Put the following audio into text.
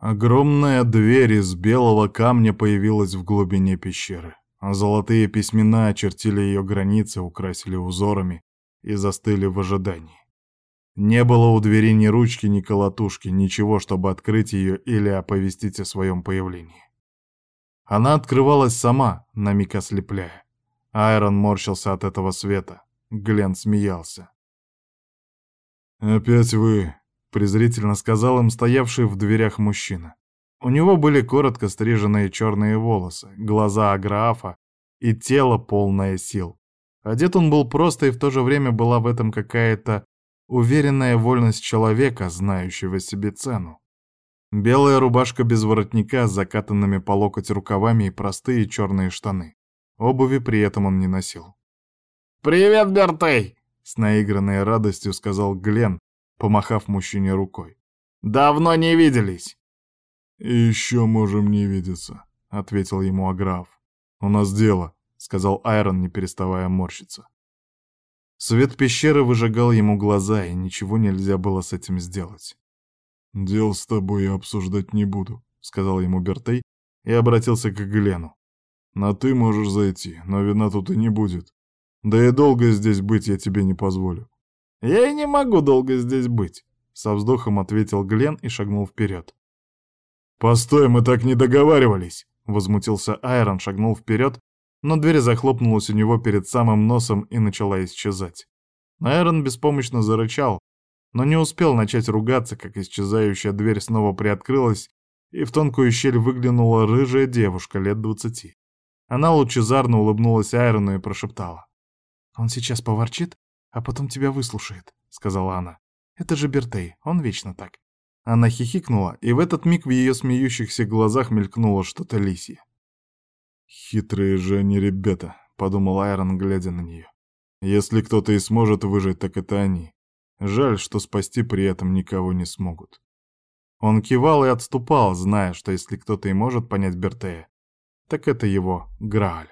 Огромная дверь из белого камня появилась в глубине пещеры. а Золотые письмена очертили ее границы, украсили узорами и застыли в ожидании. Не было у двери ни ручки, ни колотушки, ничего, чтобы открыть ее или оповестить о своем появлении. Она открывалась сама, на миг ослепляя. Айрон морщился от этого света. Глен смеялся. «Опять вы», — презрительно сказал им стоявший в дверях мужчина. У него были коротко стриженные черные волосы, глаза Аграафа и тело полное сил. Одет он был просто, и в то же время была в этом какая-то уверенная вольность человека, знающего себе цену. Белая рубашка без воротника с закатанными по локоть рукавами и простые черные штаны. Обуви при этом он не носил. «Привет, Бертей!» — с наигранной радостью сказал Глен, помахав мужчине рукой. «Давно не виделись!» «И еще можем не видеться», — ответил ему Аграф. «У нас дело», — сказал Айрон, не переставая морщиться. Свет пещеры выжигал ему глаза, и ничего нельзя было с этим сделать. «Дел с тобой я обсуждать не буду», — сказал ему Бертей и обратился к Глену. «На ты можешь зайти, но вина тут и не будет. Да и долго здесь быть я тебе не позволю». «Я и не могу долго здесь быть», — со вздохом ответил Глен и шагнул вперед. «Постой, мы так не договаривались!» — возмутился Айрон, шагнул вперед, но дверь захлопнулась у него перед самым носом и начала исчезать. Айрон беспомощно зарычал, но не успел начать ругаться, как исчезающая дверь снова приоткрылась, и в тонкую щель выглянула рыжая девушка лет двадцати. Она лучезарно улыбнулась Айрону и прошептала. «Он сейчас поворчит, а потом тебя выслушает», — сказала она. «Это же Бертей, он вечно так». Она хихикнула, и в этот миг в ее смеющихся глазах мелькнуло что-то лисье. «Хитрые же они ребята», — подумал Айрон, глядя на нее. «Если кто-то и сможет выжить, так это они. Жаль, что спасти при этом никого не смогут. Он кивал и отступал, зная, что если кто-то и может понять Бертея, так это его Грааль.